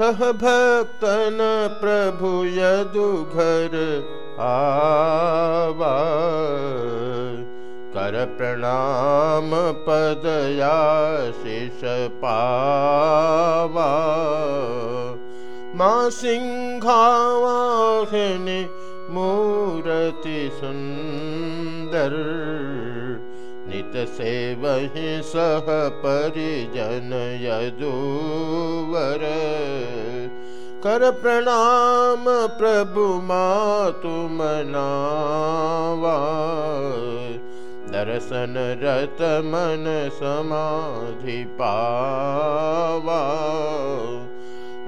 सह भक्तन प्रभु यदु घर आवा कर प्रणाम पदयाशिष पावा माँ सिंहावाहिनी मूर्ति सुंदर नित से वही सह परिजन यदुवर। कर प्रणाम प्रभु मातु मनावा दर्शन रत मन समाधि पावा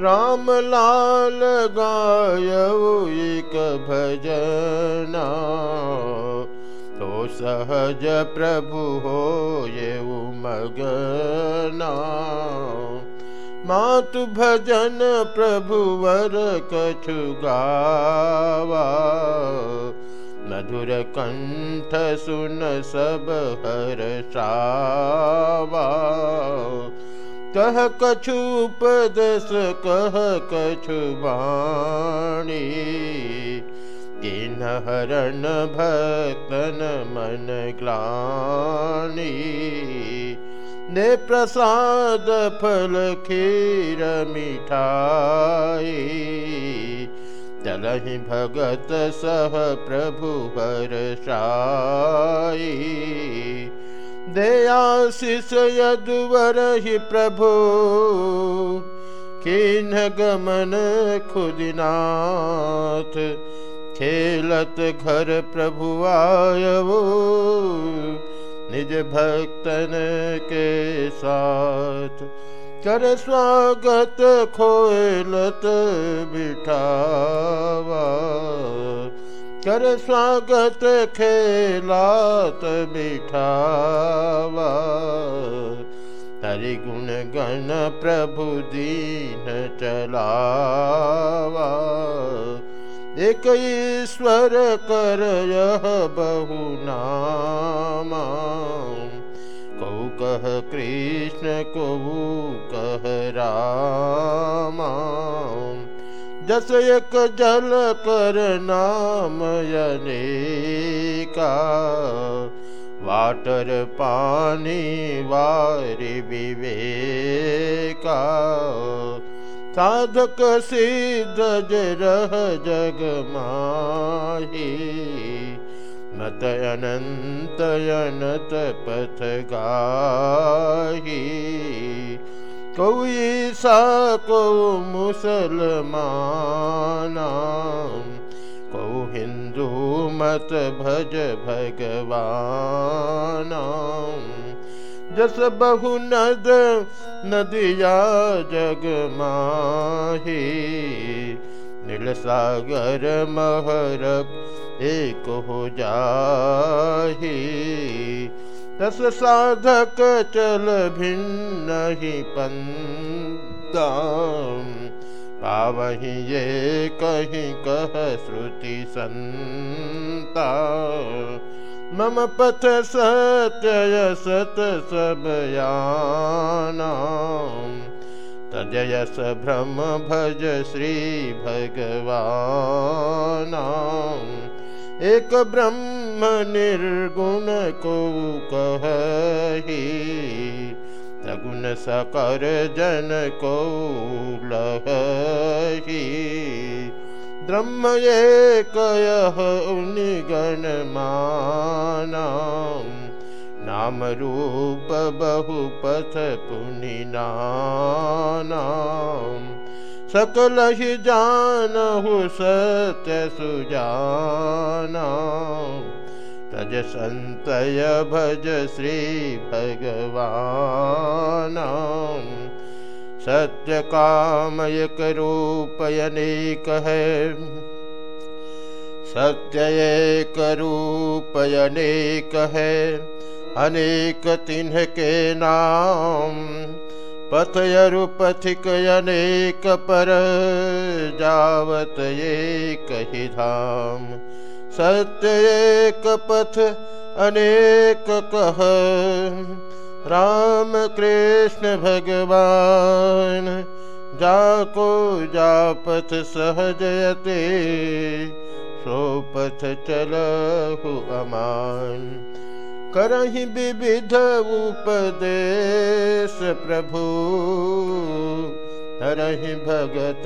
राम लाल गाय एक भजना सहज प्रभु हो ये मगना मातु भजन प्रभु वर कछु गावा। मधुर कंठ सुन सब हर सावा। कह कछु उपदस कह कछु बाणी किन हरण भक्तन मन ग्लानी। ने प्रसाद फल खीर मिठाई। चलहि भगत सह प्रभु बरसाई दयाशिष यदुवर ही प्रभु। किन गमन खुदिनाथ। खेलत घर प्रभु आयवो। निज भक्तन के साथ कर स्वागत खोलत बिठावा। कर स्वागत खेलात बिठावा। हरि गुण गण प्रभु दीन चलावा। एक ईश्वर कर यह बहु नामा। कौ कह कृष्ण, को कह रामा। जस एक जल कर नाम यनेका। वाटर पानी वारि विवेका। साधक सिद्ध जरह जग माही। मत अनंत अनत पथ गाही। कोई सा को मुसलमान को हिंदू मत भज भगवान जस बहु नद, नदिया जग माही। नील सागर महर एक हो जाही। तस साधक चल भिन्न ही पंदाम। पावही ये कहीं कह श्रुति संता। मम पथ सत्य सत सब तजयस भ्रम भज श्री भगवान। एक ब्रह्म निर्गुण को कही सगुण सकर जन को लही ब्रह्म एक निगण माना नाम रूप बहुपथ पुनि नाम सकल ही जानहु सत्य सुजाना। तज संतय भज श्री भगवान सत्य काम एक रूप अनेक है सत्य एक रूप अनेक है अनेक तिन्ह के नाम पथयरुपथिक अनेक पर जावत एक ही धाम सत्य एक पथ अनेक कह राम कृष्ण भगवान, जाको जापथ सहजयते, सोपथ चलहु अमान करहि विविध उपदेश प्रभु हरहि भगत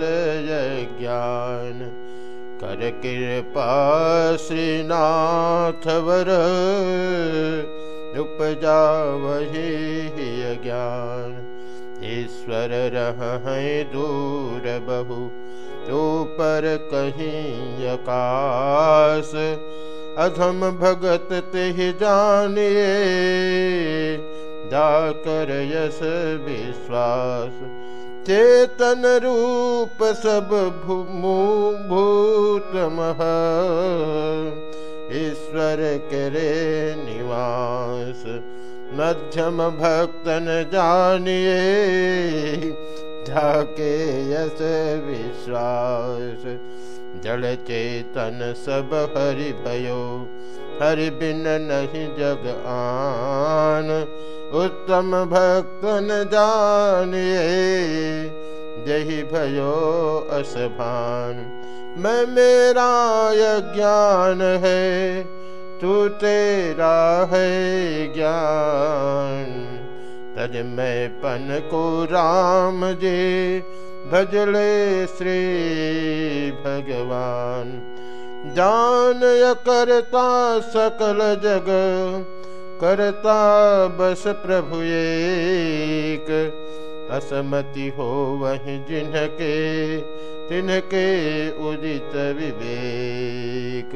ज्ञान कर कृपा श्रीनाथ वर उपजा वही ज्ञान। ईश्वर रह दूर बहु तो पर कहीं आकाश अधम भगत ते जानिए जाकर यस विश्वास। चेतन रूप सब भूत मह ईश्वर करे निवास, मध्यम भक्तन जानिए ढाके यस विश्वास। जल चेतन सब हरि भयो, हरि बिन नहीं जग आन। उत्तम भक्तन जानिए, जही भयो असभान मैं मेरा ज्ञान है, तू तेरा है ज्ञान। तज मैं पन को राम जी भजले श्री भगवान। जान य करता सकल जग, करता बस प्रभु एक। असमति हो वही जिनके तिनके उदित विवेक